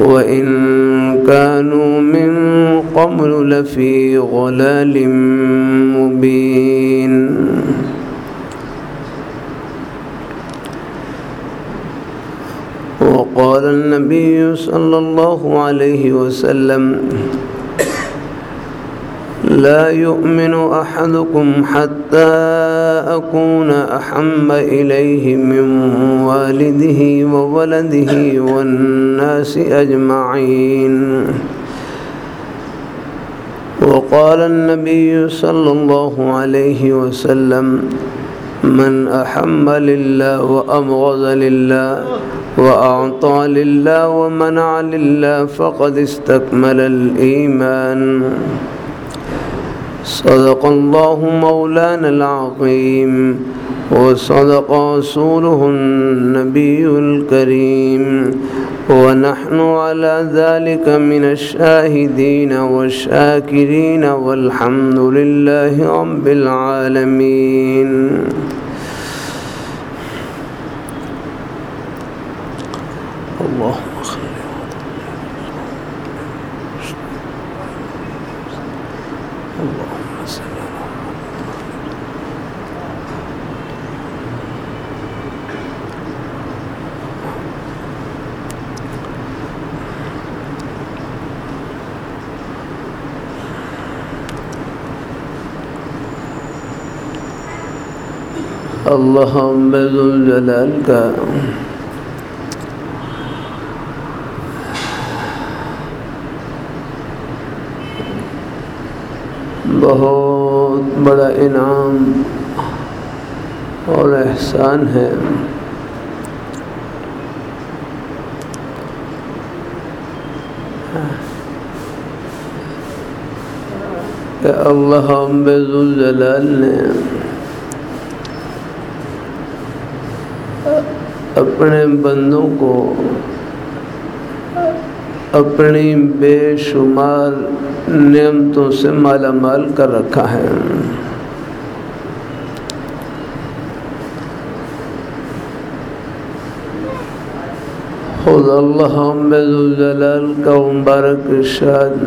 وإن كانوا من قبل لفي غلال مبين. وقال النبي صلى الله عليه وسلم لا يؤمن أحدكم حتى أكون أحم إليه من والده وولده والناس أجمعين. وقال النبي صلى الله عليه وسلم من أحم لله وأبغض لله وأعطى لله ومنع لله فقد استكمل الإيمان. صدق الله مولانا العظيم وصدق رسوله النبي الكريم. ونحن على ذلك من الشاهدين والشاكرين والحمد لله رب العالمين. اللہ بز کا بہت بڑا انعام اور احسان ہے۔ کہ اللہ بز نے اپنے بندوں کو اپنی بے شمار نعمتوں سے مالا مال کر رکھا ہے۔ خود اللہ الجلال کا مبارک ارشاد۔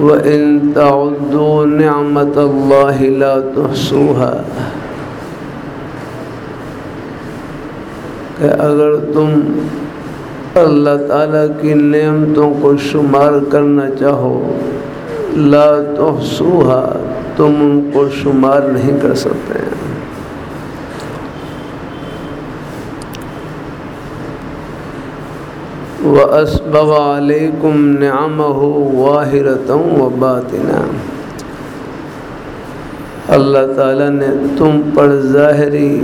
وَإِن تَعُدُّوا نِعْمَةَ اللَّهِ لَا تُحْصُوهَا۔ کہ اگر تم اللہ تعالیٰ کی نعمتوں کو شمار کرنا چاہو، لا تحصوها تم ان کو شمار نہیں کر سکتے۔ وَأَسْبَغَ عَلَيْكُمْ نِعَمَهُ وَاهِرَةً وَبَاطِنًا۔ اللہ تعالیٰ نے تم پر ظاہری،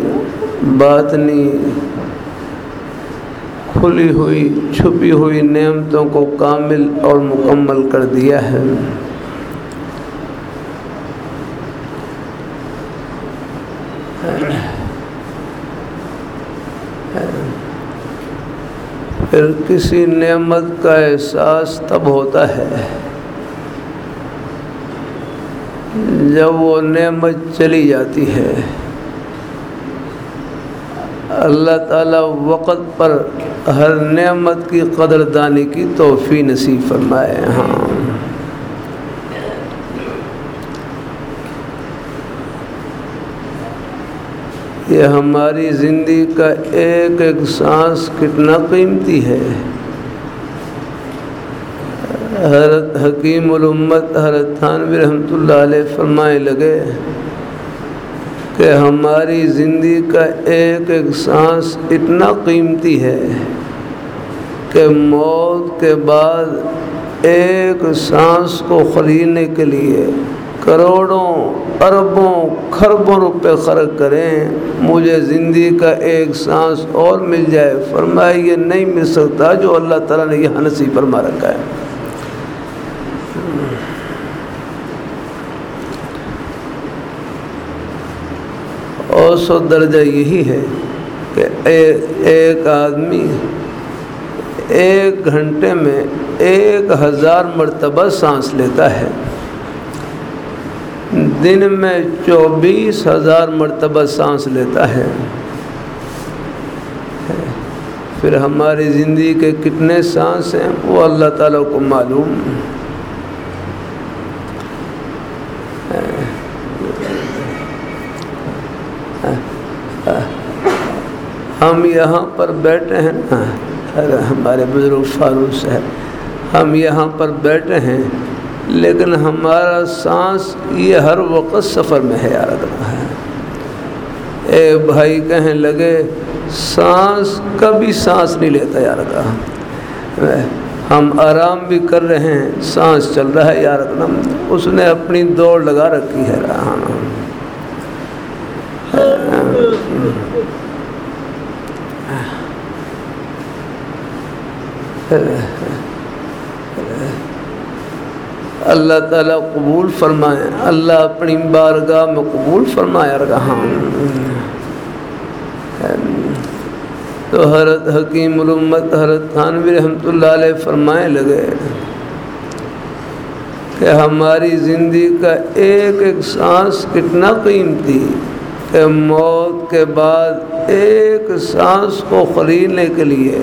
باطنی کھلی ہوئی، چھپی ہوئی نعمتوں کو کامل اور مکمل کر دیا ہے۔ پھر کسی نعمت کا احساس تب ہوتا ہے جب وہ نعمت چلی جاتی ہے۔ اللہ تعالیٰ وقت پر ہر نعمت کی قدر دانی کی توفی نصیب فرمائے ہاں۔ یہ ہماری زندگی کا ایک ایک سانس کتنا قیمتی ہے۔ حضرت حکیم الامت حضرت تھانوی رحمۃ اللہ علیہ فرمائے لگے کہ ہماری زندگی کا ایک ایک سانس اتنا قیمتی ہے کہ موت کے بعد ایک سانس کو خریدنے کے لیے کروڑوں، اربوں خربوں روپے خرچ کریں، مجھے زندگی کا ایک سانس اور مل جائے۔ فرمائے یہ نہیں مل سکتا جو اللہ تعالیٰ نے یہ نصیب فرما رکھا ہے۔ اوسط درجہ یہی ہے کہ ایک آدمی ایک گھنٹے میں ایک ہزار مرتبہ سانس لیتا ہے۔ دن میں چوبیس ہزار مرتبہ سانس لیتا ہے۔ پھر ہماری زندگی کے کتنے سانس ہیں وہ اللہ تعالیٰ کو معلوم۔ یہاں پر بیٹھے ہیں۔ نا ہمارے بزرگ فاروق صاحب، ہم یہاں پر بیٹھے ہیں، لیکن ہمارا سانس یہ ہر وقت سفر میں ہے یاد رہا ہے۔ اے بھائی، کہنے لگے، سانس کبھی سانس نہیں لیتا، یار رکھا ہم۔ آرام بھی کر رہے ہیں، سانس چل رہا ہے، یار رکھنا اس نے اپنی دوڑ لگا رکھی ہے، رہا اللہ تعالیٰ قبول فرمائے۔ اللہ اپنی بارگاہ میں قبول فرمایا رہا تو حضرت حکیم الامت حضرت خانوی رحمۃ اللہ علیہ فرمائے لگے کہ ہماری زندگی کا ایک ایک سانس کتنا قیمتی، کہ موت کے بعد ایک سانس کو خریدنے کے لیے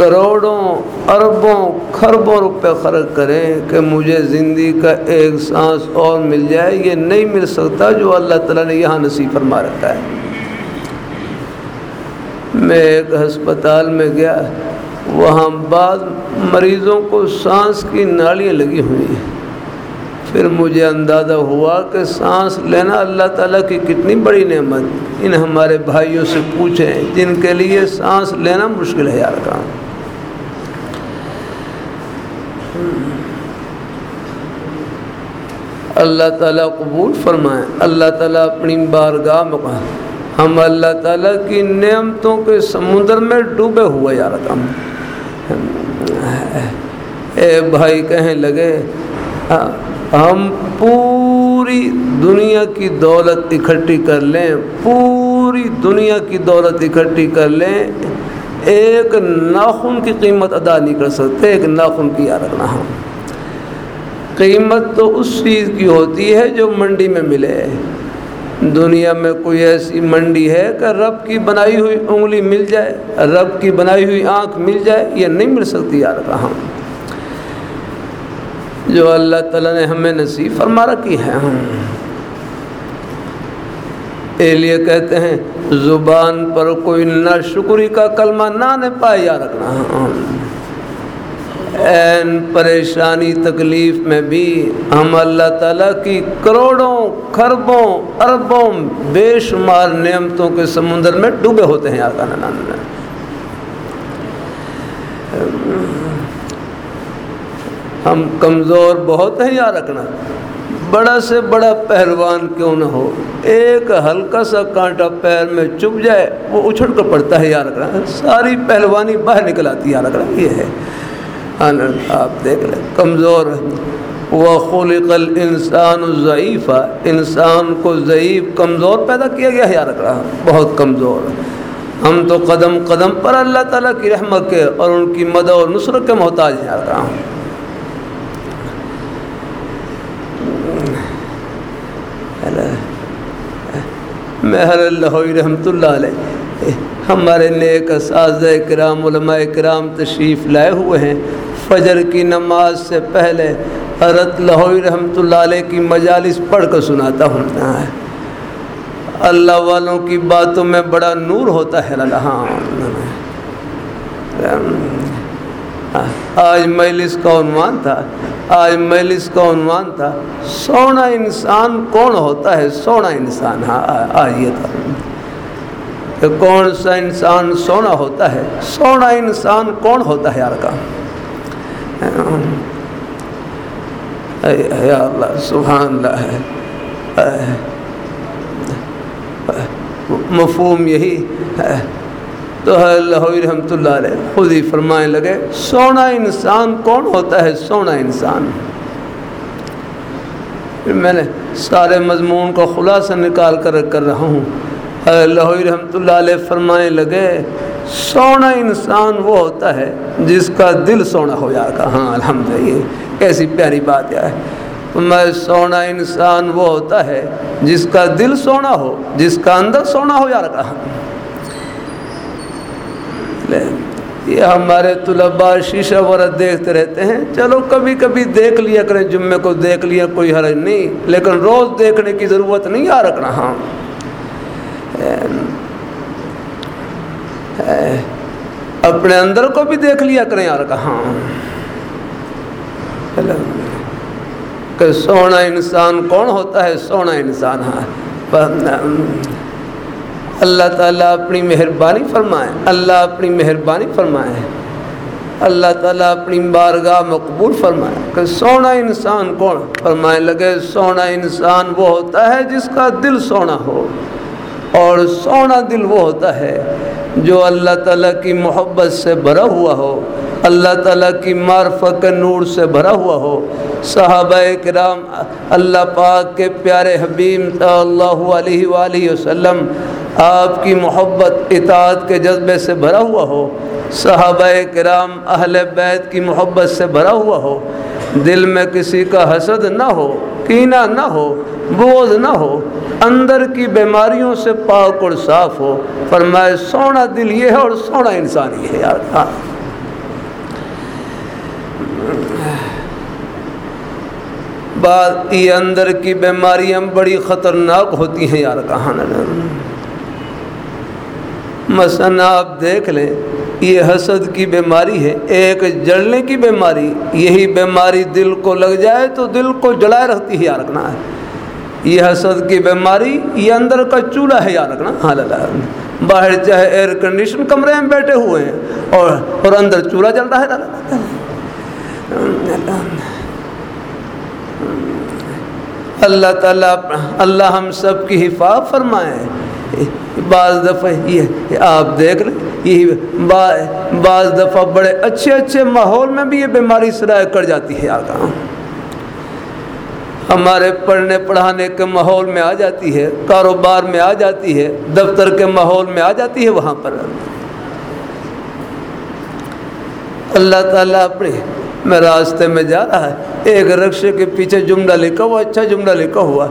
کروڑوں اربوں خربوں روپے خرچ کریں کہ مجھے زندگی کا ایک سانس اور مل جائے، یہ نہیں مل سکتا جو اللہ تعالیٰ نے یہاں نصیب فرما رکھا ہے۔ میں ایک ہسپتال میں گیا، وہاں بعض مریضوں کو سانس کی نالیاں لگی ہوئی ہیں۔ پھر مجھے اندازہ ہوا کہ سانس لینا اللہ تعالیٰ کی کتنی بڑی نعمت۔ ان ہمارے بھائیوں سے پوچھیں، جن کے لیے سانس لینا مشکل ہے یار کام اللہ تعالیٰ قبول فرمائیں اللہ تعالیٰ اپنی بارگاہ میں ہم اللہ تعالیٰ کی نعمتوں کے سمندر میں ڈوبے ہوئے یار کام اے بھائی کہیں لگے، ہم پوری دنیا کی دولت اکٹھی کر لیں، پوری دنیا کی دولت اکٹھی کر لیں، ایک ناخن کی قیمت ادا نہیں کر سکتے، ایک ناخن کی یاد رکھنا۔ ہم قیمت تو اس چیز کی ہوتی ہے جو منڈی میں ملے۔ دنیا میں کوئی ایسی منڈی ہے کہ رب کی بنائی ہوئی انگلی مل جائے، رب کی بنائی ہوئی آنکھ مل جائے، یہ نہیں مل سکتی، یار کہاں جو اللہ تعالیٰ نے ہمیں نصیب فرما رکھی ہے۔ ہم اس لیے کہتے ہیں، زبان پر کوئی نہ شکری کا کلمہ نہ پائے یا رکھنا این پریشانی تکلیف میں بھی ہم اللہ تعالیٰ کی کروڑوں خربوں اربوں بے شمار نعمتوں کے سمندر میں ڈوبے ہوتے ہیں آقا نان ہم کمزور بہت ہیں یا رکھنا بڑا سے بڑا پہلوان کیوں نہ ہو۔ ایک ہلکا سا کانٹا پیر میں چپ جائے، وہ اچھڑ کر پڑتا ہے یا رکھنا ساری پہلوانی باہر نکل آتی ہے یا رکھنا یہ ہے۔ آپ دیکھ لیں کمزور وہ خلق الانسان ضعیفہ انسان کو ضعیف کمزور پیدا کیا گیا ہے یا رکھ رہا بہت کمزور ہم تو قدم قدم پر اللہ تعالیٰ کی رحمت کے اور ان کی مدد اور نصرت کے محتاج ہیں آقا مہر اللہ رحمۃ اللہ علیہ ہمارے نیک اساذ کرام علماء کرام تشریف لائے ہوئے ہیں۔ فجر کی نماز سے پہلے حضرت لہوئی رحمۃ اللہ علیہ کی مجالس پڑھ کر سناتا ہوں۔ اللہ والوں کی باتوں میں بڑا نور ہوتا ہے۔ ہاں آج مجلس کا عنوان تھا۔ آج مجلس کا عنوان تھا، سونا انسان کون ہوتا ہے؟ سونا انسان ہاں آج یہ تھا کہ کون سا انسان سونا ہوتا ہے؟ سونا انسان کون ہوتا ہے یار کا؟ یا اللہ، سبحان اللہ۔ ہے مفہوم یہی۔ ہے تو اللہ رحمۃ اللہ علیہ۔ خود ہی فرمائے لگے، سونا انسان کون ہوتا ہے؟ سونا انسان۔ پھر میں نے سارے مضمون کو خلاصہ نکال کر کر رہا ہوں۔ اللہ رحمۃ اللہ علیہ فرمائے لگے، سونا انسان وہ ہوتا ہے جس کا دل سونا ہو جائے گا۔ ہاں الحمد للہ کیسی پیاری بات ہے۔ میں سونا انسان وہ ہوتا ہے جس کا دل سونا ہو، جس کا اندر سونا ہو یا رکھا یہ ہمارے طلباء شیشہ ورت دیکھتے رہتے ہیں۔ چلو، کبھی کبھی دیکھ لیا کریں، جمعے کو دیکھ لیا، کوئی حرج نہیں، لیکن روز دیکھنے کی ضرورت نہیں آ رکھنا۔ ہاں۔ اپنے اندر کو بھی دیکھ لیا کریں یار، کہاں؟ کہ سونا انسان کون ہوتا ہے؟ سونا انسان ہاں۔ اللہ تعالیٰ اپنی مہربانی فرمائے۔ اللہ اپنی مہربانی فرمائے۔ اللہ تعالیٰ اپنی بارگاہ مقبول فرمائے۔ کہ سونا انسان کون؟ فرمائے لگے، سونا انسان وہ ہوتا ہے جس کا دل سونا ہو۔ اور سونا دل وہ ہوتا ہے جو اللہ تعالیٰ کی محبت سے بھرا ہوا ہو، اللہ تعالیٰ کی معرفت کے نور سے بھرا ہوا ہو۔ صحابہ کرام اللہ پاک کے پیارے حبیم صلی اللہ علیہ وآلہ وسلم، آپ کی محبت، اطاعت کے جذبے سے بھرا ہوا ہو۔ صحابہ کرام اہل بیت کی محبت سے بھرا ہوا ہو۔ دل میں کسی کا حسد نہ ہو، کینہ نہ ہو بوجھ نہ ہو، اندر کی بیماریوں سے پاک اور صاف ہو۔ فرمائے، سونا دل یہ ہے اور سونا انسان یہ ہے یار ہاں بات یہ اندر کی بیماریاں بڑی خطرناک ہوتی ہیں یار کہاں مثلا آپ دیکھ لیں یہ حسد کی بیماری ہے، ایک جلنے کی بیماری، یہی بیماری دل کو لگ جائے تو دل کو جلائے رکھتی ہے یار رکھنا ہے۔ یہ حسد کی بیماری، یہ اندر کا چولہا ہے یار رکھنا۔ ہاں اللہ باہر چاہے ایئر کنڈیشن کمرے میں بیٹھے ہوئے ہیں اور اور اندر چولہا جل رہا ہے اللہ تعالیٰ اللہ ہم سب کی حفاظ فرمائے۔ بعض دفعہ یہ آپ دیکھ لیں، یہی بعض دفعہ بڑے اچھے اچھے ماحول میں بھی یہ بیماری سرائے کر جاتی ہے آگاہ۔ ہمارے پڑھنے پڑھانے کے ماحول میں آ جاتی ہے، کاروبار میں آ جاتی ہے، دفتر کے ماحول میں آ جاتی ہے وہاں پر۔ اللہ تعالیٰ اپنے میں راستے میں جا رہا ہے۔ ایک رکشے کے پیچھے جملہ لکھا ہوا اچھا جملہ لکھا ہوا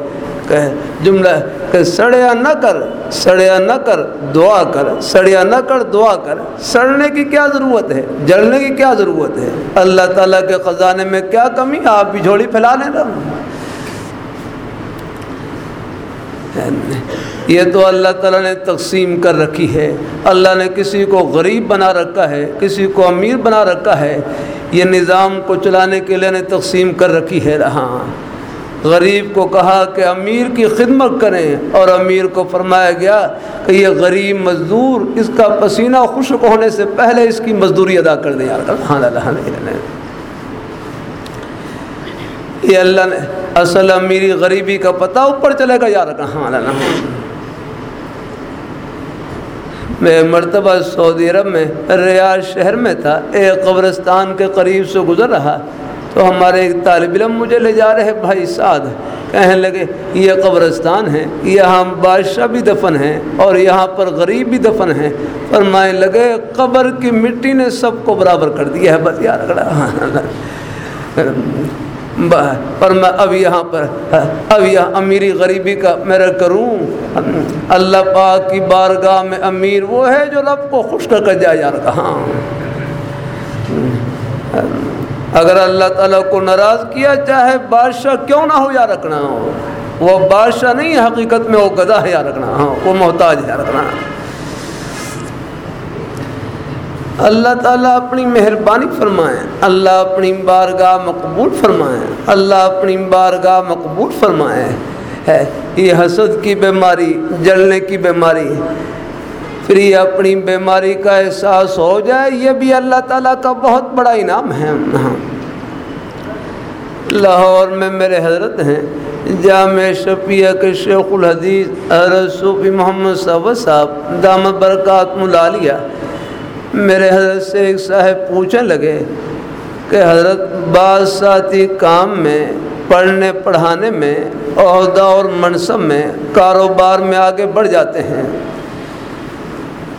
کہ جملہ کہ سڑیا نہ کر، سڑیا نہ کر، دعا کر۔ سڑیا نہ کر، دعا کر۔ سڑنے کی کیا ضرورت ہے؟ جلنے کی کیا ضرورت ہے؟ اللہ تعالیٰ کے خزانے میں کیا کمی آپ بھی جھوڑی پھیلا لیں یہ تو اللہ تعالیٰ نے تقسیم کر رکھی ہے۔ اللہ نے کسی کو غریب بنا رکھا ہے، کسی کو امیر بنا رکھا ہے۔ یہ نظام کو چلانے کے لیے نے تقسیم کر رکھی ہے۔ رہا غریب کو کہا کہ امیر کی خدمت کریں اور امیر کو فرمایا گیا کہ یہ غریب مزدور اس کا پسینہ خشک ہونے سے پہلے اس کی مزدوری ادا کر دیں یار ہاں اللہ نے یہ اللہ نے، اصل امیری غریبی کا پتہ اوپر چلے گا۔ یار ہاں اللہ۔ میں مرتبہ سعودی عرب میں ریاض شہر میں تھا، ایک قبرستان کے قریب سے گزر رہا۔ تو ہمارے ایک طالب علم مجھے لے جا رہے، بھائی سعد، کہنے لگے، یہ قبرستان ہے، یہاں بادشاہ بھی دفن ہیں اور یہاں پر غریب بھی دفن ہیں۔ فرمائے لگے، قبر کی مٹی نے سب کو برابر کر دیا ہے، بس یار پر میں اب یہاں پر، اب یہاں امیری غریبی کا میرا کروں۔ اللہ پاک کی بارگاہ میں امیر وہ ہے جو رب کو خوش کر کر جائے، یار۔ کہاں اگر اللہ تعالیٰ کو ناراض کیا چاہے، بادشاہ کیوں نہ ہو یا رکھنا ہو وہ بادشاہ نہیں، حقیقت میں وہ گدا ہے یا رکھنا ہاں وہ محتاج ہے رکھنا اللہ تعالیٰ اپنی مہربانی فرمائیں اللہ اپنی بارگاہ مقبول فرمائیں اللہ اپنی بارگاہ مقبول فرمائیں ہے، یہ حسد کی بیماری، جلنے کی بیماری۔ پھر یہ اپنی بیماری کا احساس ہو جائے، یہ بھی اللہ تعالیٰ کا بہت بڑا انعام ہے۔ ہاں۔ لاہور میں میرے حضرت ہیں، جامع شفیہ کے شیخ الحدیث، حضرت صوفی محمد صاحب صاحب دام برکات ملالیہ۔ میرے حضرت سے ایک صاحب پوچھنے لگے کہ حضرت بعض ساتھی کام میں، پڑھنے، پڑھانے میں عہدہ اور منصب میں کاروبار میں آگے بڑھ جاتے ہیں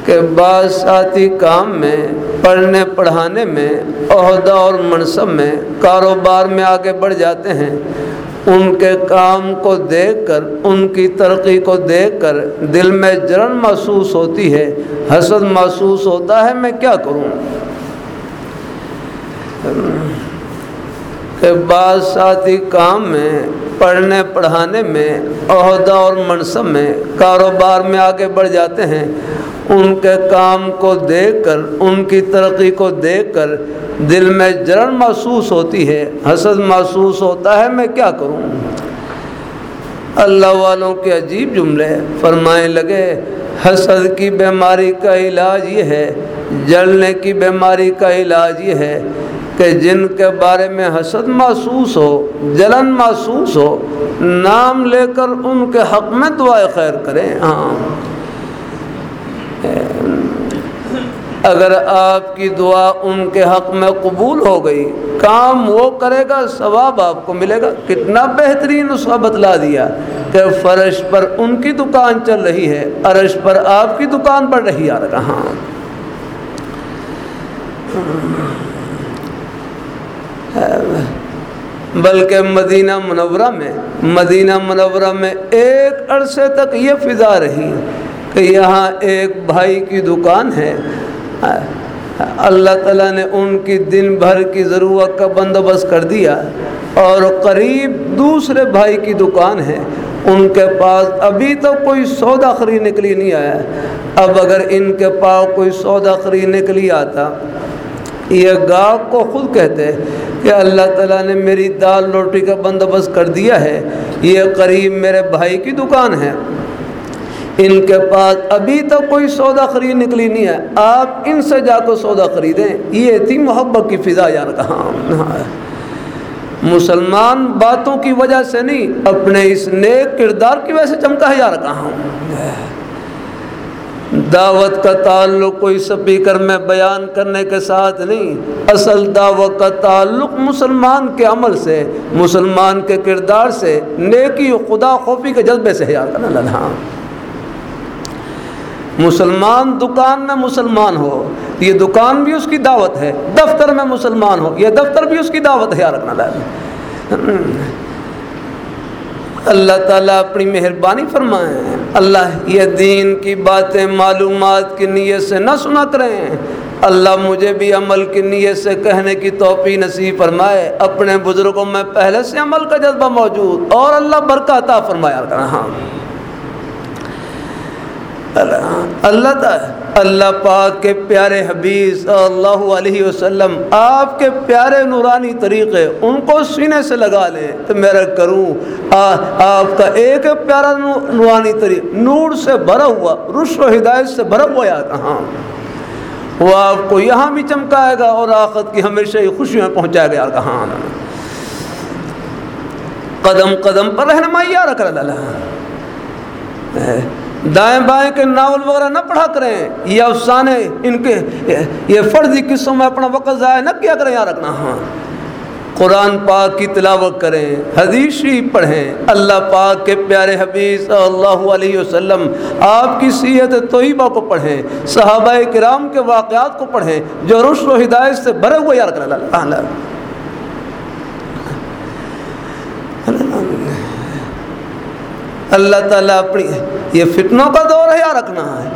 کہ بعض ساتھی کام میں، پڑھنے، پڑھانے میں، عہدہ اور منصب میں کاروبار میں آگے بڑھ جاتے ہیں۔ ان کے کام کو دیکھ کر، ان کی ترقی کو دیکھ کر دل میں جرن محسوس ہوتی ہے، حسد محسوس ہوتا ہے، میں کیا کروں؟ کہ بعض ساتھی کام میں، پڑھنے پڑھانے میں، عہدہ اور منصب میں کاروبار میں آگے بڑھ جاتے ہیں۔ ان کے کام کو دیکھ کر، ان کی ترقی کو دیکھ کر دل میں جرن محسوس ہوتی ہے، حسد محسوس ہوتا ہے، میں کیا کروں؟ اللہ والوں کے عجیب جملے فرمائیں لگے، حسد کی بیماری کا علاج یہ ہے، جلنے کی بیماری کا علاج یہ ہے کہ جن کے بارے میں حسد محسوس ہو، جلن محسوس ہو، نام لے کر ان کے حق میں دعائیں خیر کریں۔ ہاں۔ اگر آپ کی دعا ان کے حق میں قبول ہو گئی، کام وہ کرے گا، ثواب آپ کو ملے گا۔ کتنا بہترین اس کا بتلا دیا کہ فرش پر ان کی دکان چل رہی ہے، عرش پر آپ کی دکان بڑھ رہی آ رہا بلکہ مدینہ منورہ میں، مدینہ منورہ میں ایک عرصے تک یہ فضا رہی کہ یہاں ایک بھائی کی دکان ہے۔ اللہ تعالیٰ نے ان کی دن بھر کی ضرورت کا بندوبست کر دیا اور قریب دوسرے بھائی کی دکان ہے، ان کے پاس ابھی تک کوئی سودا خریدنے کے لیے نہیں آیا۔ اب اگر ان کے پاس کوئی سودا خریدنے کے لیے آتا، یہ گاہک کو خود کہتے کہ اللہ تعالیٰ نے میری دال روٹی کا بندوبست کر دیا ہے، یہ قریب میرے بھائی کی دکان ہے۔ ان کے پاس ابھی تک کوئی سودا خرید نکلی نہیں ہے۔ آپ ان سے جا کر سودا خریدیں۔ یہ تھی محبت کی فضا یار۔ کہاں مسلمان باتوں کی وجہ سے نہیں، اپنے اس نیک کردار کی وجہ سے چمکا ہے یار۔ کہاں دعوت کا تعلق کوئی سپیکر میں بیان کرنے کے ساتھ نہیں۔ اصل دعوت کا تعلق مسلمان کے عمل سے، مسلمان کے کردار سے، نیکی خدا خوفی کے جذبے سے ہے یار۔ کہاں مسلمان دکان میں مسلمان ہو، یہ دکان بھی اس کی دعوت ہے، دفتر میں مسلمان ہو، یہ دفتر بھی اس کی دعوت ہے رکھنا اللہ تعالیٰ اپنی مہربانی فرمائیں اللہ یہ دین کی باتیں معلومات کی نیت سے نہ سنا کریں اللہ مجھے بھی عمل کی نیت سے کہنے کی توفی نصیب فرمائے۔ اپنے بزرگوں میں پہلے سے عمل کا جذبہ موجود، اور اللہ برکاتہ فرمایا ہاں۔ اللہ اللہ پاک کے پیارے حبیب صلی اللہ علیہ وسلم آپ کے پیارے نورانی طریقے ان کو سینے سے لگا لیں تو میرا کروں آپ کا ایک پیارا نورانی طریقہ نور سے بھرا ہوا رش و ہدایت سے بھرا ہوا یا کہاں وہ آپ کو یہاں بھی چمکائے گا اور آخت کی ہمیشہ ہی خوشیوں میں پہنچائے گا کہاں قدم قدم پر رہنمائی یا رکھ اللہ دائیں بائیں کے ناول وغیرہ نہ پڑھا کریں یہ افسانے ان کے یہ فرضی قصوں میں اپنا وقت ضائع نہ کیا کریں یہاں رکھنا ہاں قرآن پاک کی تلاوت کریں حدیث شریف پڑھیں اللہ پاک کے پیارے حبیب صلی اللہ علیہ وسلم آپ کی سیت طیبہ کو پڑھیں صحابہ کرام کے واقعات کو پڑھیں جو رشد و ہدایت سے بھرے ہوئے یار کر اللہ اللہ تعالیٰ اپنی یہ فتنوں کا دور ہے یا رکھنا ہے؟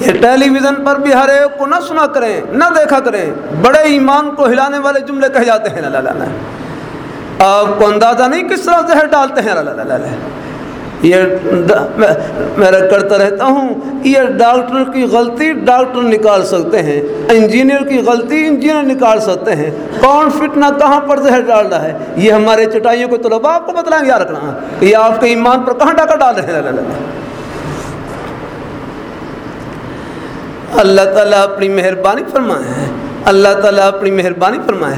یہ ٹیلی ویژن پر بھی ہر ایک کو نہ سنا کریں، نہ دیکھا کریں، بڑے ایمان کو ہلانے والے جملے کہے جاتے ہیں اللہ آپ کو اندازہ نہیں کس طرح زہر ڈالتے ہیں اللہ یہ میں کرتا رہتا ہوں، یہ ڈاکٹر کی غلطی ڈاکٹر نکال سکتے ہیں، انجینئر کی غلطی انجینئر نکال سکتے ہیں۔ کون فتنہ کہاں پر زہر ڈال رہا ہے؟ یہ ہمارے چٹائیوں کو طلبا آپ کو بتلائیں گے رکھنا۔ یہ آپ کے ایمان پر کہاں ڈاکہ ڈال رہے ہیں؟ اللہ تعالیٰ اپنی مہربانی فرمائے۔ ہیں اللہ تعالیٰ اپنی مہربانی فرمائے۔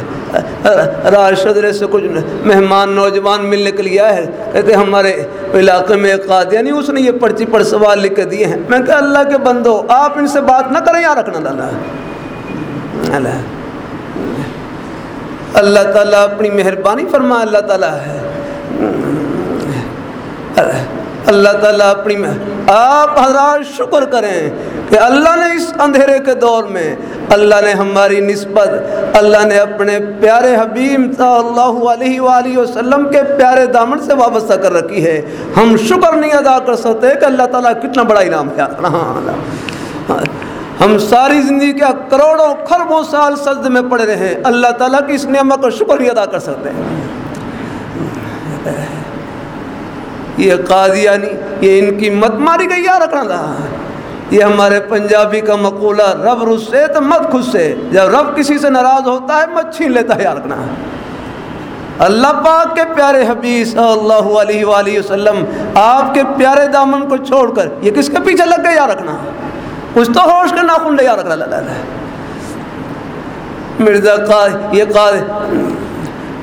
راج سے کچھ مہمان نوجوان ملنے کے لیے آئے ہیں کہتے ہمارے علاقے میں ایک قادیانی اس نے یہ پرچی پر سوال لکھ کے دیے ہیں۔ میں کہ اللہ کے بندو، آپ ان سے بات نہ کریں یا رکھنا اللہ اللہ۔ اللہ تعالیٰ اپنی مہربانی فرمائے، اللہ تعالیٰ ہے۔ اللہ تعالیٰ اپنی آپ حضرات شکر کریں کہ اللہ نے اس اندھیرے کے دور میں اللہ نے ہماری نسبت اللہ نے اپنے پیارے حبیب صلی اللہ علیہ وآلہ وسلم کے پیارے دامن سے وابستہ کر رکھی ہے۔ ہم شکر نہیں ادا کر سکتے کہ اللہ تعالیٰ کتنا بڑا انعام ہے۔ ہاں ہم ساری زندگی کیا کروڑوں خربوں سال سجد میں پڑے رہے ہیں۔ اللہ تعالیٰ کی اس نعمت کا شکر نہیں ادا کر سکتے۔ یہ قادیانی یعنی یہ ان کی مت ماری گئی، یا رکھنا رہا یہ ہمارے پنجابی کا مقولہ، رب رس سے تو مت خود سے۔ جب رب کسی سے ناراض ہوتا ہے، مت چھین لیتا ہے، یا رکھنا۔ اللہ پاک کے پیارے حبیب صلی اللہ علیہ وآلہ وسلم، آپ کے پیارے دامن کو چھوڑ کر، یہ کس کے پیچھے لگ گئے، یا رکھنا؟ کچھ تو ہوش کے ناخن لے، یا رکھنا۔ اللہ مرزا قاد یہ قاد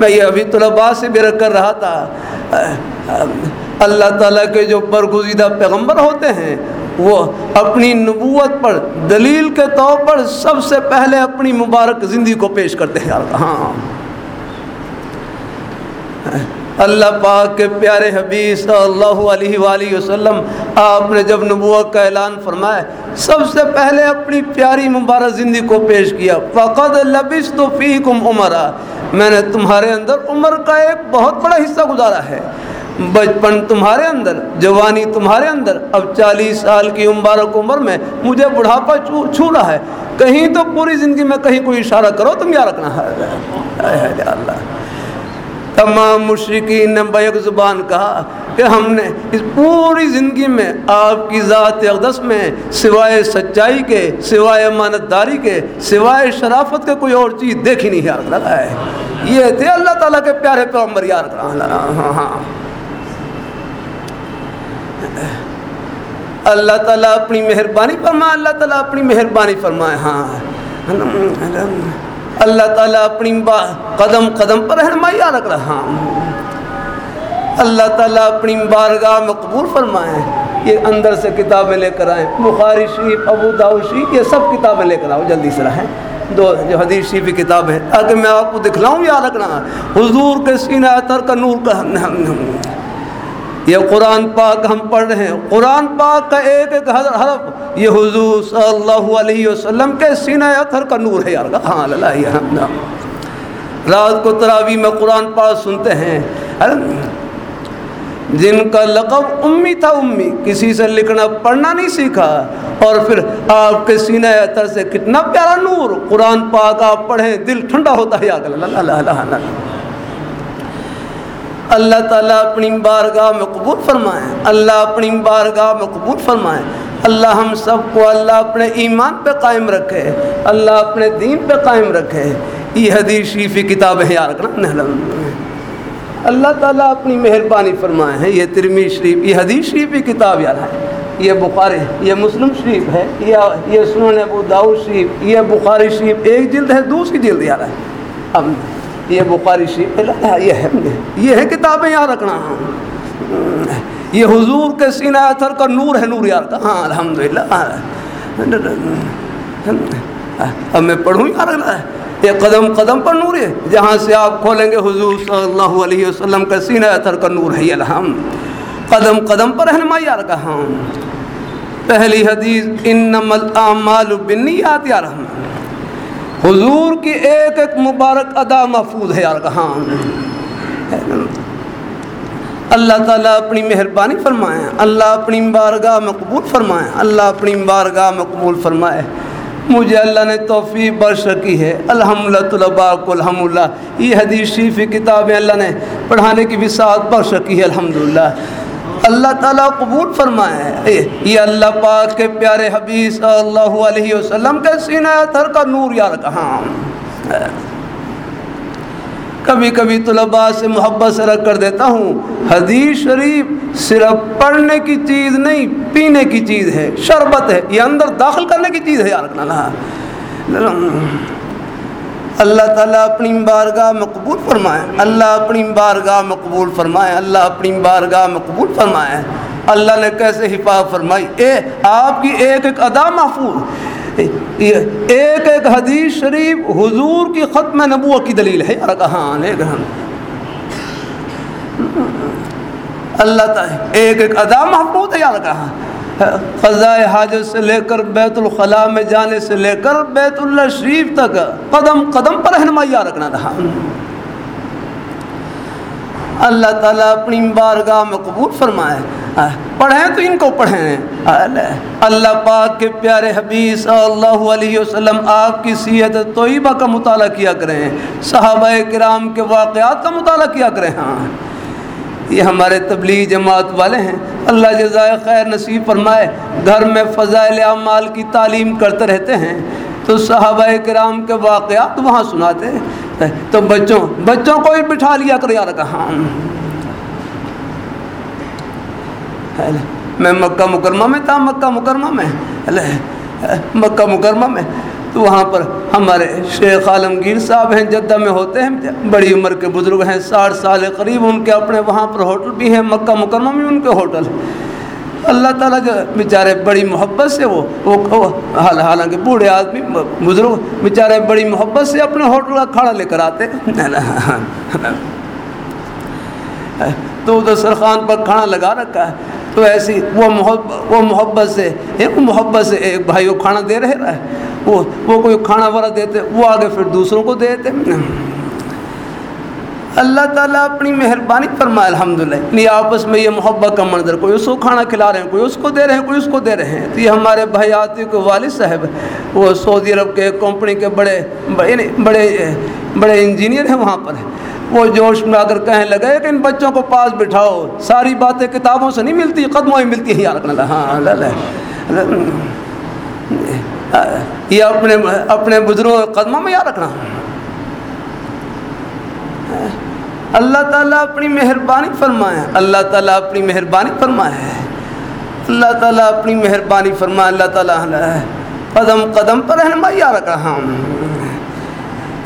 میں یہ ابھی طلباء سے بھی رکھ کر رہا تھا اللہ تعالیٰ کے جو برگزیدہ پیغمبر ہوتے ہیں، وہ اپنی نبوت پر، دلیل کے طور پر سب سے پہلے اپنی مبارک زندگی کو پیش کرتے ہیں۔ ہاں اللہ پاک کے پیارے حبیب صلی اللہ علیہ وآلہ وسلم، آپ نے جب نبوت کا اعلان فرمایا، سب سے پہلے اپنی پیاری مبارک زندگی کو پیش کیا۔ فقد لبس تو فیکم عمرہ میں نے تمہارے اندر عمر کا ایک بہت بڑا حصہ گزارا ہے۔ بچپن تمہارے اندر، جوانی تمہارے اندر، اب چالیس سال کی مبارک عمر میں مجھے بڑھاپا چھو رہا ہے۔ کہیں تو پوری زندگی میں کہیں کوئی اشارہ کرو، تم یا رکھنا۔ ہے اللہ۔ تمام مشرقین نے بیک زبان کہا کہ ہم نے اس پوری زندگی میں آپ کی ذات اقدس میں سوائے سچائی کے، سوائے امانت داری کے، سوائے شرافت کے کوئی اور چیز دیکھی نہیں۔ یار ہے یہ تھے اللہ تعالیٰ کے پیارے پیغمبر یار ہاں ہاں۔, ہاں،, ہاں۔ اللہ تعالیٰ اپنی مہربانی فرمائے اللہ تعالیٰ اپنی مہربانی فرمائے ہاں۔ اللہ تعالیٰ اپنی قدم قدم پر رہنمائی رکھ رہا اللہ تعالیٰ اپنی بارگاہ مقبول فرمائے، یہ اندر سے کتابیں لے کر آئیں بخاری شریف، ابو داؤ شریف، یہ سب کتابیں لے کر آؤ، جلدی سے رہیں۔ دو جو حدیث شریف کی کتاب ہے، تاکہ میں آپ کو دکھلاؤں یا رکھنا حضور کے سینہ تر کا نور کا یہ قرآن پاک ہم پڑھ رہے ہیں۔ قرآن پاک کا ایک ایک حرف، یہ حضور صلی اللہ علیہ وسلم کے سینہ اتھر کا نور ہے، یار۔ ہاں اللہ رات کو تراوی میں قرآن پاک سنتے ہیں۔ جن کا لقب امی تھا امی۔ کسی سے لکھنا، پڑھنا نہیں سیکھا۔ اور پھر آپ کے سینہ اتھر سے کتنا پیارا نور۔ قرآن پاک آپ پڑھیں، دل ٹھنڈا ہوتا ہے یا اللہ اللہ اللہ اللہ تعالیٰ اپنی بارگاہ میں قبول فرمائیں اللہ اپنی بارگاہ میں قبول فرمائیں اللہ ہم سب کو اللہ اپنے ایمان پہ قائم رکھے۔ اللہ اپنے دین پہ قائم رکھے۔ یہ حدیث شریفی کتاب ہے یار اللہ تعالیٰ اپنی مہربانی فرمائے ہیں۔ یہ ترمی شریف، یہ حدیث شریفی کتاب یار ہے۔ یہ بخاری، یہ مسلم شریف ہے۔ یہ سنن ابو داؤ شریف، یہ بخاری شریف۔ ایک جلد ہے، دوسری جلد یار ہے۔ اب یہ بخاری شریف یہ ہے یہ ہے کتابیں یہاں رکھنا۔ یہ حضور کے سینہ اثر کا نور ہے، نور یار کا۔ ہاں الحمد للہ اب میں پڑھوں یار رکھنا یہ قدم قدم پر نور ہے۔ جہاں سے آپ کھولیں گے، حضور صلی اللہ علیہ وسلم کا سینہ اتر کا نور ہے الحم۔ قدم قدم پر رہنمائی یار کہاں پہلی حدیث ان الاعمال بالنیات یا رحم حضور کی ایک ایک مبارک ادا محفوظ ہے یار کہاں؟ اللہ تعالیٰ اپنی مہربانی فرمائے، اللہ اپنی بارگاہ میں قبول فرمائے، اللہ اپنی بارگاہ میں قبول فرمائے۔ مجھے اللہ نے توفیق برش کی ہے۔ الحمد للہ طلباء الحمد اللہ یہ حدیث شریف کتابیں اللہ نے پڑھانے کی بھی ساتھ برش کی ہے الحمد للہ اللہ تعالیٰ قبول فرمائے۔ یہ اللہ پاک کے پیارے حبیب صلی اللہ علیہ وسلم کے سینہ تھر کا نور یار کہاں۔ کبھی کبھی طلباء سے محبت سے رکھ کر دیتا ہوں۔ حدیث شریف صرف پڑھنے کی چیز نہیں، پینے کی چیز ہے، شربت ہے، یہ اندر داخل کرنے کی چیز ہے یار اللہ تعالیٰ اپنی بارگاہ میں قبول فرمائے۔ اللہ اپنی بارگاہ میں قبول فرمائے۔ اللہ اپنی بارگاہ میں قبول فرمائے۔ اللہ نے کیسے حفاظت فرمائی؟ اے، آپ کی ایک ایک ادا محفوظ۔ ایک ایک حدیث شریف حضور کی ختم نبوت کی دلیل ہے۔ یار کہاں اللہ تعالیٰ، ایک ایک ادا محفوظ ہے۔ یار کہاں؟ فضائے حاجت سے لے کر بیت الخلاء میں جانے سے لے کر بیت اللہ شریف تک قدم قدم پر رہنمائیاں رکھنا رہا اللہ تعالیٰ اپنی بارگاہ میں قبول فرمائے۔ پڑھیں تو ان کو پڑھیں۔ اللہ پاک کے پیارے حبیب صلی اللہ علیہ وسلم، آپ کی سیت طیبہ کا مطالعہ کیا کریں۔ صحابہ کرام کے واقعات کا مطالعہ کیا کریں۔ ہاں۔ یہ ہمارے تبلیغ جماعت والے ہیں۔ اللہ جزائے خیر نصیب فرمائے، گھر میں فضائل اعمال کی تعلیم کرتے رہتے ہیں۔ تو صحابہ کرام کے واقعات وہاں سناتے تو بچوں بچوں کو بھی بٹھا لیا کر یار کہاں۔ میں مکہ مکرمہ میں تھا، مکہ مکرمہ میں۔ مکہ مکرمہ میں۔ تو وہاں پر ہمارے شیخ عالمگیر صاحب ہیں، جدہ میں ہوتے ہیں، بڑی عمر کے بزرگ ہیں، ساٹھ سال قریب ان کے اپنے وہاں پر ہوٹل بھی ہیں، مکہ مکرمہ میں ان کے ہوٹل اللہ تعالیٰ جو بیچارے بڑی محبت سے وہ وہ حالانکہ بوڑھے آدمی، بزرگ بیچارے بڑی محبت سے اپنے ہوٹل کا کھڑا لے کر آتے تو ادھر سرخان پر کھانا لگا رکھا ہے۔ تو ایسی وہ محبت وہ محبت سے ایک محبت سے ایک بھائی وہ کھانا دے رہے ہے۔ وہ وہ کوئی کھانا والا دیتے، وہ آگے پھر دوسروں کو دیتے۔ اللہ تعالیٰ اپنی مہربانی فرمائے الحمد للہ یعنی آپس میں یہ محبت کا منظر، کوئی اس کو کھانا کھلا رہے ہیں، کوئی اس کو دے رہے ہیں، کوئی اس کو دے رہے ہیں۔ تو یہ ہمارے بھائی آتی کے والد صاحب، وہ سعودی عرب کے کمپنی کے بڑے بڑے بڑے بڑے انجینئر ہیں وہاں پر۔ وہ جوش میں اگر کہنے لگے کہ ان بچوں کو پاس بٹھاؤ، ساری باتیں کتابوں سے نہیں ملتی، قدموں ہی ملتی ہیں۔ یار ہاں یہ اپنے اپنے بزرگوں قدموں میں یاد رکھنا۔ اللہ تعالیٰ اپنی مہربانی فرمائے۔ اللہ تعالیٰ اپنی مہربانی فرمائے۔ اللہ تعالیٰ اپنی مہربانی فرمائے۔ اللہ تعالیٰ قدم قدم پر رہنمائی یاد رکھا ہم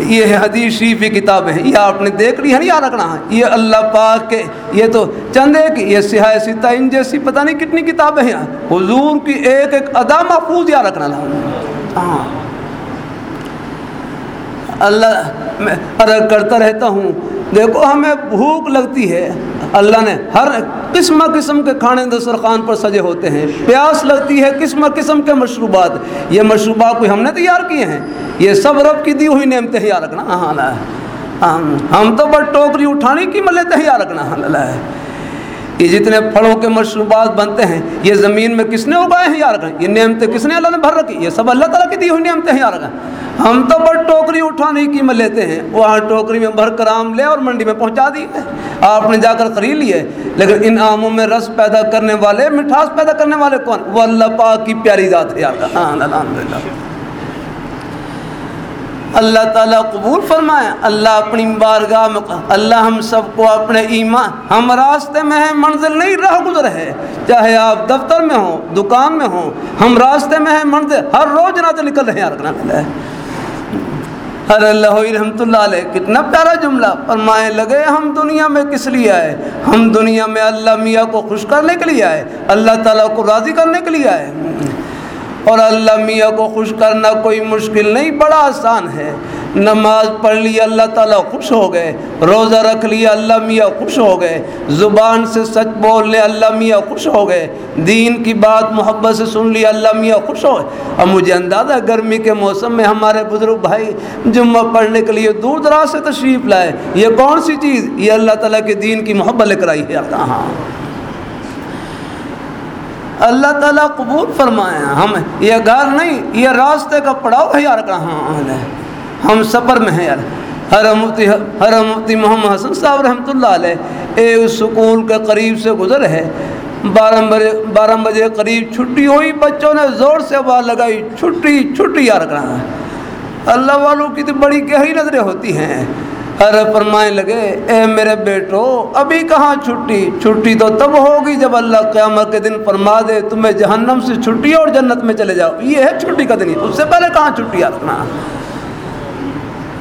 یہ حدیث شریف کی کتابیں ہیں یہ آپ نے دیکھ لی ہے، نہیں یاد رکھنا یہ اللہ پاک کے یہ تو چند ایک، یہ سیاہ ستا ان جیسی پتہ نہیں کتنی کتابیں ہیں۔ حضور کی ایک ایک ادا محفوظ یاد رکھنا ہاں۔ اللہ میں عرض کرتا رہتا ہوں۔ دیکھو، ہمیں بھوک لگتی ہے۔ اللہ نے ہر قسم قسم کے کھانے دسترخوان پر سجے ہوتے ہیں۔ پیاس لگتی ہے قسم قسم کے مشروبات۔ یہ مشروبات کوئی ہم نے تیار کیے ہیں۔ یہ سب رب کی دی ہوئی نعمتیں تیار رکھنا۔ ہاں ہم تو بس ٹوکری اٹھانے کی ملے تیار رکھنا۔ ہاں ہے یہ جتنے پھلوں کے مشروبات بنتے ہیں، یہ زمین میں کس نے اگائے ہیں یار یہ نعمتیں کس نے اللہ نے بھر رکھی؟ یہ سب اللہ تعالیٰ کی دی ہوئی نعمتیں ہیں یار ہم تو بڑھ ٹوکری اٹھانے کی میں لیتے ہیں وہاں ٹوکری میں بھر کر آم لے اور منڈی میں پہنچا دی آپ نے جا کر خرید لیے لیکن ان آموں میں رس پیدا کرنے والے، مٹھاس پیدا کرنے والے کون؟ وہ اللہ پاک کی پیاری ذات ہے یار الحمد للہ اللہ تعالیٰ قبول فرمائے، اللہ اپنی بارگاہ میں اللہ ہم سب کو اپنے ایمان ہم راستے میں ہیں، منزل نہیں رہ گزر ہے۔ چاہے آپ دفتر میں ہوں، دکان میں ہوں، ہم راستے میں ہیں، منزل ہر روز نہ تو نکل رہے ہیں۔ رکھنا ملا ہے ہر اللہ رحمۃ اللہ علیہ، کتنا پیارا جملہ۔ فرمائے لگے، ہم دنیا میں کس لیے آئے؟ ہم دنیا میں اللہ میاں کو خوش کرنے کے لیے آئے، اللہ تعالیٰ کو راضی کرنے کے لیے آئے۔ اور اللہ میاں کو خوش کرنا کوئی مشکل نہیں، بڑا آسان ہے۔ نماز پڑھ لی، اللہ تعالیٰ خوش ہو گئے۔ روزہ رکھ لیا اللہ میاں خوش ہو گئے۔ زبان سے سچ بول لے، اللہ میاں خوش ہو گئے۔ دین کی بات، محبت سے سن لی، اللہ میاں خوش ہو گئے۔ اب مجھے اندازہ گرمی کے موسم میں ہمارے بزرگ بھائی جمعہ پڑھنے کے لیے دور دراز سے تشریف لائے۔ یہ کون سی چیز؟ یہ اللہ تعالیٰ کے دین کی محبت لے کر آئی ہے۔ کہاں اللہ تعالیٰ قبول فرمایا ہم یہ گھر نہیں، یہ راستے کا پڑاؤ ہے یار۔ کہاں ہم سفر میں ہیں یار۔ ہر مفتی ہر مفتی محمد حسن صاحب رحمۃ اللہ علیہ ایک سکول کے قریب سے گزر ہے۔ بارہ بجے بارہ بجے قریب چھٹی ہوئی، بچوں نے زور سے آواز لگائی، چھٹی چھٹی یار۔ کہاں اللہ والوں کی تو بڑی گہری نظریں ہوتی ہیں۔ ارے فرمائے لگے، اے میرے بیٹو، ابھی کہاں چھٹی؟ چھٹی تو تب ہوگی جب اللہ قیامت کے دن فرما دے، تمہیں جہنم سے چھٹی اور جنت میں چلے جاؤ۔ یہ ہے چھٹی کا دن۔ اس سے پہلے کہاں چھٹی رکھنا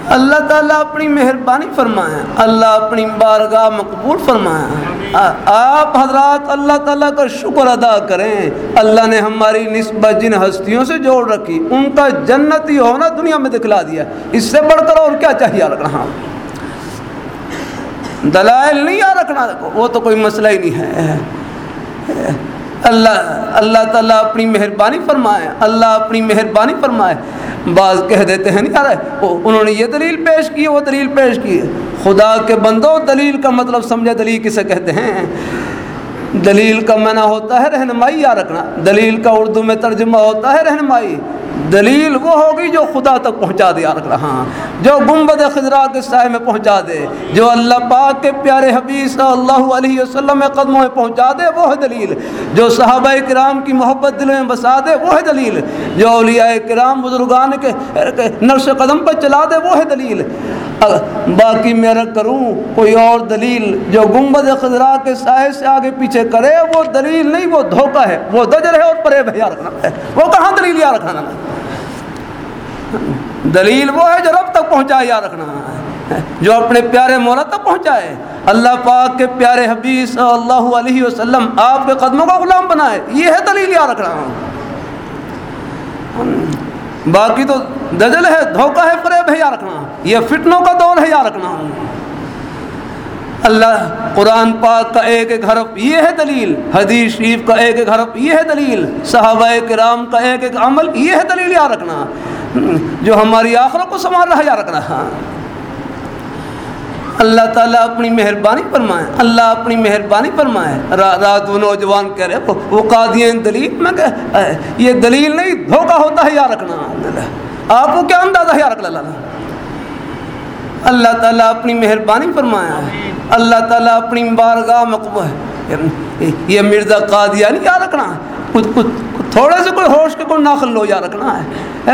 اللہ تعالیٰ اپنی مہربانی فرمائے، اللہ اپنی بارگاہ مقبول فرمائے۔ آپ حضرات اللہ تعالیٰ کا شکر ادا کریں۔ اللہ نے ہماری نسبت جن ہستیوں سے جوڑ رکھی، ان کا جنتی ہونا دنیا میں دکھلا دیا۔ اس سے بڑھ کر اور کیا چاہیے رکھ رہا ہوں دلائل نہیں یاد رکھنا۔ وہ تو کوئی مسئلہ ہی نہیں ہے۔ اللہ اللہ تعالیٰ اپنی مہربانی فرمائے۔ اللہ اپنی مہربانی فرمائے۔ بعض کہہ دیتے ہیں، نہیں یار انہوں نے یہ دلیل پیش کی، وہ دلیل پیش کی۔ خدا کے بندوں، دلیل کا مطلب سمجھے، دلیل کسے کہتے ہیں؟ دلیل کا منع ہوتا ہے رہنمائی یا رکھنا۔ دلیل کا اردو میں ترجمہ ہوتا ہے رہنمائی۔ دلیل وہ ہوگی جو خدا تک پہنچا دے رکھ رہا۔ جو گنبد خضرا کے سائے میں پہنچا دے، جو اللہ پاک کے پیارے حبیب صلی اللہ علیہ وسلم میں قدموں میں پہنچا دے، وہ ہے دلیل۔ جو صحابہ کرام کی محبت دل میں بسا دے، وہ ہے دلیل۔ جو اولیاء کرام بزرگان کے نقش قدم پر چلا دے، وہ ہے دلیل۔ باقی میرا کروں، کوئی اور دلیل جو گنبد خضرا کے سائے سے آگے پیچھے کرے، وہ دلیل نہیں، وہ دھوکہ ہے، وہ دجر ہے اور پرے بھیا رکھنا ہے وہ کہاں دلیل یا رکھنا دلیل وہ ہے جو رب تک پہنچائے یا رکھنا۔ ہے جو اپنے پیارے مولا تک پہنچائے۔ اللہ پاک کے پیارے حبیب صلی اللہ علیہ وسلم آپ کے قدموں کا غلام بنائے۔ یہ ہے دلیل یا ہوں باقی تو دجل ہے، دھوکہ ہے، فریب ہے یا رکھنا۔ یہ فتنوں کا دور ہے یا رکھنا۔ اللہ قرآن پاک کا ایک ایک حرف یہ ہے دلیل، حدیث شریف کا ایک ایک حرف یہ ہے دلیل، صحابہ کرام کا ایک ایک عمل یہ ہے دلیل یا رکھنا، جو ہماری آخروں کو سنبھال رہا یا رکھنا۔ اللہ تعالیٰ اپنی مہربانی فرمائے، اللہ اپنی مہربانی فرمائے۔ رات وہ نوجوان کہہ رہے وہ قادین دلیل، میں کہ یہ دلیل نہیں، دھوکہ ہوتا ہے یا رکھنا۔ آپ کو کیا اندازہ ہے یا رکھ اللہ اللہ تعالیٰ اپنی مہربانی فرمایا ہے۔ اللہ تعالیٰ اپنی بارگاہ مقبول ہے۔ یہ مرزا قادیانی یا رکھنا ہے۔ کچھ کچھ تھوڑے سے کوئی ہوش کے کوئی ناخل لو یا رکھنا ہے۔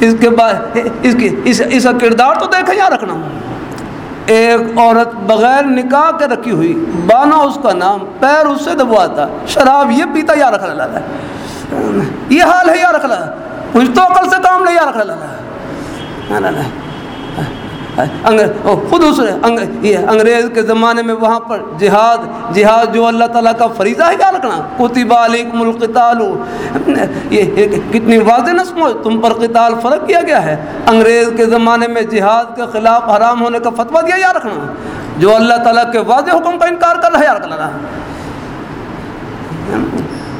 اس کے بعد اس کی اس اس کا کردار تو دیکھیں یا رکھنا۔ ہوں ایک عورت بغیر نکاح کے رکھی ہوئی، بانا اس کا نام، پیر اس سے دبواتا شراب یہ پیتا یا رکھ لالا یہ حال ہے یا رکھ لا کچھ تو عقل سے کام لے یا رکھ لالا خود اس یہ انگریز کے زمانے میں وہاں پر جہاد جہاد جو اللہ تعالیٰ کا فریضہ ہے، کیا رکھنا؟ کتب علیکم القتال۔ یہ کتنی واضح نسم ہو تم پر قتال فرق کیا گیا ہے؟ انگریز کے زمانے میں جہاد کے خلاف حرام ہونے کا فتویٰ دیا، یا رکھنا؟ جو اللہ تعالیٰ کے واضح حکم کا انکار کر رہا ہے، یا رکھنا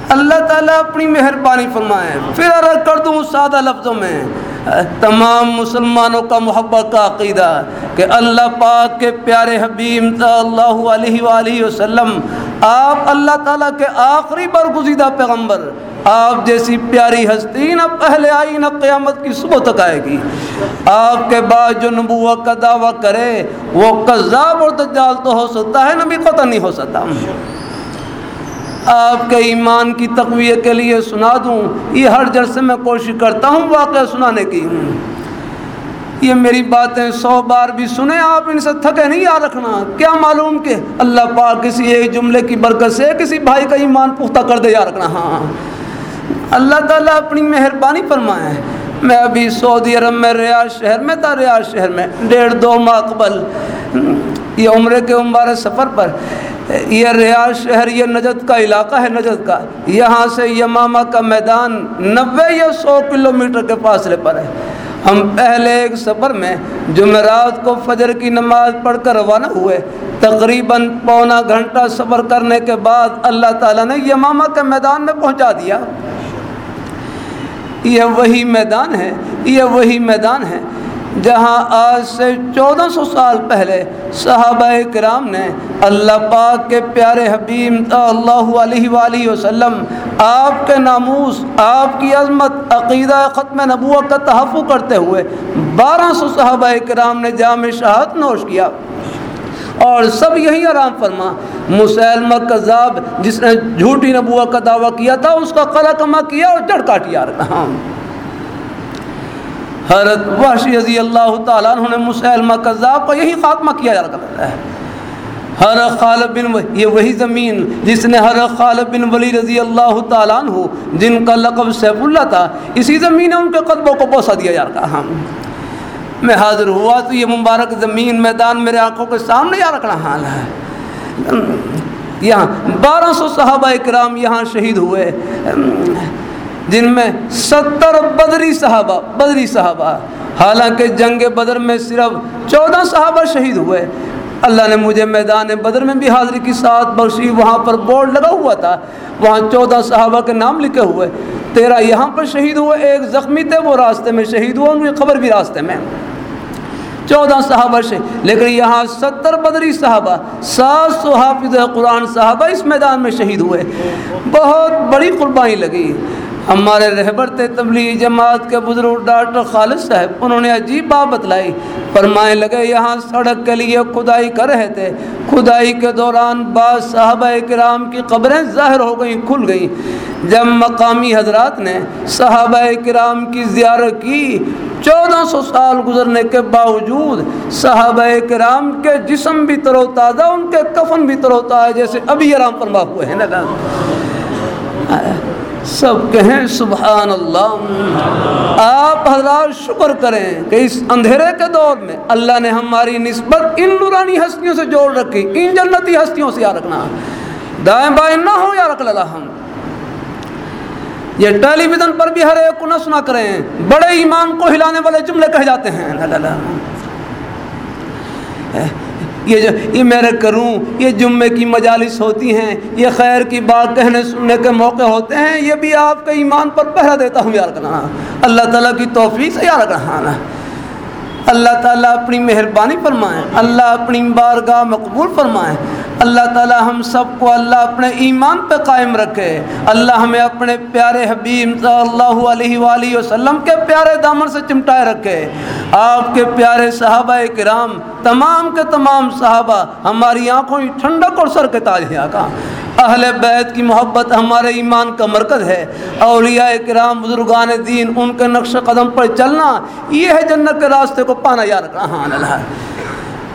اللہ تعالیٰ اپنی مہربانی فرمائے۔ پھر عرض کر دوں سادہ لفظوں میں، تمام مسلمانوں کا محبت کا عقیدہ کہ اللہ پاک کے پیارے حبیب صلی اللہ علیہ وآلہ وسلم، آپ اللہ تعالیٰ کے آخری برگزیدہ پیغمبر، آپ جیسی پیاری ہستی نہ پہلے آئی نہ قیامت کی صبح تک آئے گی۔ آپ کے بعد جو نبوت کا دعویٰ کرے، وہ قذاب اور دجال تو ہو سکتا ہے، نبی قطع نہیں ہو سکتا۔ آپ کے ایمان کی تقویت کے لیے سنا دوں۔ یہ ہر جلسے میں کوشش کرتا ہوں، واقعہ سنانے کی۔ ہوں یہ میری باتیں سو بار بھی سنیں، آپ ان سے تھکے نہیں، یاد رکھنا۔ کیا معلوم کہ اللہ پاک کسی ایک جملے کی برکت سے کسی بھائی کا ایمان پختہ کر دے یا رکھنا۔ ہاں۔ اللہ تعالیٰ اپنی مہربانی فرمائے۔ میں ابھی سعودی عرب میں، ریاض شہر میں تھا، ریاض شہر میں، ڈیڑھ دو ماہ قبل۔ یہ عمرے کے عمبار سفر پر یہ ریاض شہر، یہ نجد کا علاقہ ہے، نجد کا۔ یہاں سے یمامہ کا میدان نوے یا سو کلومیٹر کے فاصلے پر ہے۔ ہم پہلے ایک سفر میں جمعرات کو فجر کی نماز پڑھ کر روانہ ہوئے۔ تقریباً پونا گھنٹہ سفر کرنے کے بعد اللہ تعالیٰ نے یمامہ کے میدان میں پہنچا دیا۔ یہ وہی میدان ہے، یہ وہی میدان ہے۔ جہاں آج سے چودہ سو سال پہلے صحابہ کرام نے اللہ پاک کے پیارے حبیب اللہ علیہ وآلہ وسلم، آپ کے ناموس، آپ کی عظمت، عقیدہ ختم نبوت کا تحفظ کرتے ہوئے بارہ سو صحابہ کرام نے جامع شہادت نوش کیا۔ اور سب یہی آرام فرما مسلمہ کذاب جس نے جھوٹی نبوت کا دعویٰ کیا تھا، اس کا قلع کما کیا اور جڑ کاٹیا۔ رہا حضرت وحشی رضی اللہ تعالیٰ عنہ نے مسلمہ کذاب کا یہی خاتمہ کیا جا رہا ہے۔ ہر خالب بن یہ وہی زمین جس نے ہر خالب بن ولی رضی اللہ تعالیٰ عنہ، جن کا لقب سیف اللہ تھا، اسی زمین نے ان کے قدموں کو بوسا دیا جا رہا ہاں۔ میں حاضر ہوا تو یہ مبارک زمین میدان میرے آنکھوں کے سامنے جا رکھنا حال ہے۔ یہاں بارہ سو صحابہ اکرام یہاں شہید ہوئے۔ جن میں ستر بدری صحابہ بدری صحابہ حالانکہ جنگ بدر میں صرف چودہ صحابہ شہید ہوئے۔ اللہ نے مجھے میدان بدر میں بھی حاضری کی ساتھ بخشی، وہاں پر بورڈ لگا ہوا تھا۔ وہاں چودہ صحابہ کے نام لکھے ہوئے۔ تیرہ یہاں پر شہید ہوئے، ایک زخمی تھے، وہ راستے میں شہید ہوئے ان کی خبر بھی راستے میں۔ چودہ صحابہ سے لیکن یہاں ستر بدری صحابہ، سات سو حافظ قرآن صحابہ اس میدان میں شہید ہوئے۔ بہت بڑی قربانی لگی۔ ہمارے رہبر تھے تبلیغ جماعت کے بزرگ ڈاکٹر خالد صاحب، انہوں نے عجیب بات بتلائی فرمائے لگے، یہاں سڑک کے لیے کھدائی کر رہے تھے۔ کھدائی کے دوران بعض صحابہ کرام کی قبریں ظاہر ہو گئیں، کھل گئیں۔ جب مقامی حضرات نے صحابہ کرام کی زیارت کی، چودہ سو سال گزرنے کے باوجود صحابہ کرام کے جسم بھی ترو تازہ، ان کے کفن بھی ترو تازہ، جیسے ابھی آرام فرما ہوئے ہیں۔ نا سب کہیں سبحان اللہ۔ آپ حضرات شکر کریں کہ اس اندھیرے کے دور میں اللہ نے ہماری نسبت ان نورانی ہستیوں سے جوڑ رکھی، ان جنتی ہستیوں سے یا رکھنا۔ دائیں بائیں نہ ہو یا رکھ للا ہم یہ ٹیلی ویژن پر بھی ہر ایک کو نہ سنا کریں، بڑے ایمان کو ہلانے والے جملے کہہ جاتے ہیں۔ یہ جو یہ میرے کروں، یہ جمعے کی مجالس ہوتی ہیں، یہ خیر کی بات کہنے سننے کے موقع ہوتے ہیں، یہ بھی آپ کے ایمان پر پہرا دیتا ہوں، یار کرنا اللہ تعالیٰ کی توفیق سے، یار کرنا اللہ تعالیٰ اپنی مہربانی فرمائیں اللہ اپنی بارگاہ مقبول فرمائیں اللہ تعالیٰ ہم سب کو اللہ اپنے ایمان پہ قائم رکھے۔ اللہ ہمیں اپنے پیارے حبیب صلی اللہ علیہ وآلہ وسلم کے پیارے دامن سے چمٹائے رکھے۔ آپ کے پیارے صحابہ کرام، تمام کے تمام صحابہ، ہماری آنکھوں کی ٹھنڈک اور سر کے تاج ہیں آقا۔ اہل بیت کی محبت ہمارے ایمان کا مرکز ہے۔ اولیاء کرام، بزرگان دین، ان کے نقش قدم پر چلنا، یہ ہے جنت کے راستے کو پانا۔ یار کہاں اللہ۔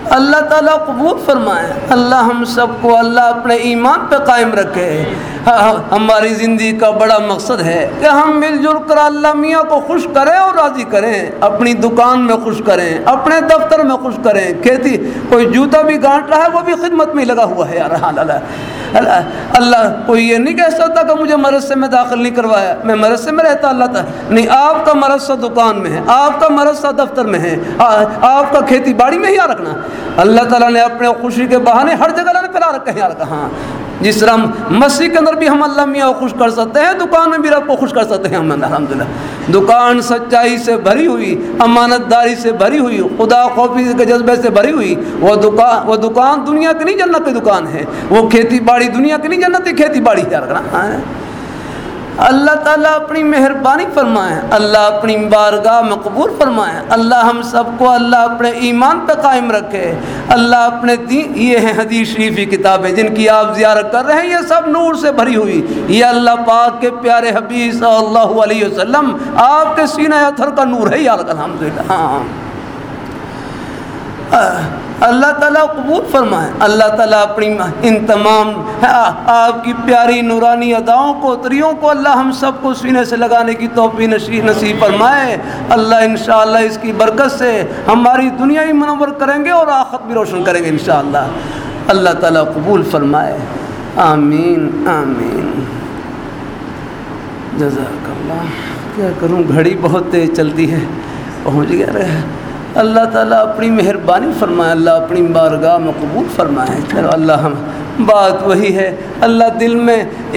اللہ تعالیٰ قبول فرمائے۔ اللہ ہم سب کو اللہ اپنے ایمان پہ قائم رکھے۔ ہاں، ہاں، ہماری زندگی کا بڑا مقصد ہے کہ ہم مل جل کر اللہ میاں کو خوش کریں اور راضی کریں۔ اپنی دکان میں خوش کریں، اپنے دفتر میں خوش کریں۔ کھیتی کوئی جوتا بھی گانٹ رہا ہے، وہ بھی خدمت میں لگا ہوا ہے۔ یار اللہ اللہ، کوئی یہ نہیں کہہ سکتا کہ مجھے مرض میں داخل نہیں کروایا۔ میں مرض میں رہتا، اللہ تعالیٰ، نہیں، آپ کا مرض دکان میں ہے، آپ کا مرض دفتر میں ہے۔ آپ کا کھیتی باڑی میں ہی آ رکھنا۔ اللہ تعالیٰ نے اپنے خوشی کے بہانے ہر جگہ اللہ نے پھیلا رکھے ہیں۔ یار کہاں؟ جس طرح مسیح کے اندر بھی ہم اللہ میاں کو خوش کر سکتے ہیں، دکان میں بھی رب کو خوش کر سکتے ہیں۔ ہم الحمد للہ دکان سچائی سے بھری ہوئی، امانت داری سے بھری ہوئی، خدا خوفی کے جذبے سے بھری ہوئی، وہ دکان وہ دکان دنیا کی نہیں، جنت کی دکان ہے۔ وہ کھیتی باڑی دنیا کی نہیں، جنت کی کھیتی باڑی کیا رکھنا اللہ تعالیٰ اپنی مہربانی فرمائیں اللہ اپنی بارگاہ مقبول فرمائیں اللہ ہم سب کو اللہ اپنے ایمان پہ قائم رکھے۔ اللہ اپنے دین یہ ہیں حدیث شریفی کتابیں جن کی آپ زیارت کر رہے ہیں، یہ سب نور سے بھری ہوئی۔ یہ اللہ پاک کے پیارے حبیب صلی اللہ علیہ وسلم، آپ کے سینہ اتھر کا نور ہے، یا الحمد للہ ہاں اللہ تعالیٰ قبول فرمائے۔ اللہ تعالیٰ اپنی ان تمام آپ کی پیاری نورانی اداؤں کو، تریوں کو اللہ ہم سب کو سینے سے لگانے کی توفی نشی، نصیب فرمائے۔ اللہ انشاءاللہ اس کی برکت سے ہماری دنیا ہی منور کریں گے اور آخت بھی روشن کریں گے انشاءاللہ۔ اللہ تعالیٰ قبول فرمائے۔ آمین آمین۔ جزاک اللہ۔ کیا کروں؟ گھڑی بہت تیز چلتی ہے۔ پہنچ گیا رہے اللہ تعالیٰ اپنی مہربانی فرمائے، اللہ اپنی بارگاہ مقبول فرمائے۔ چلو، اللہ ہم بات وہی ہے، اللہ دل میں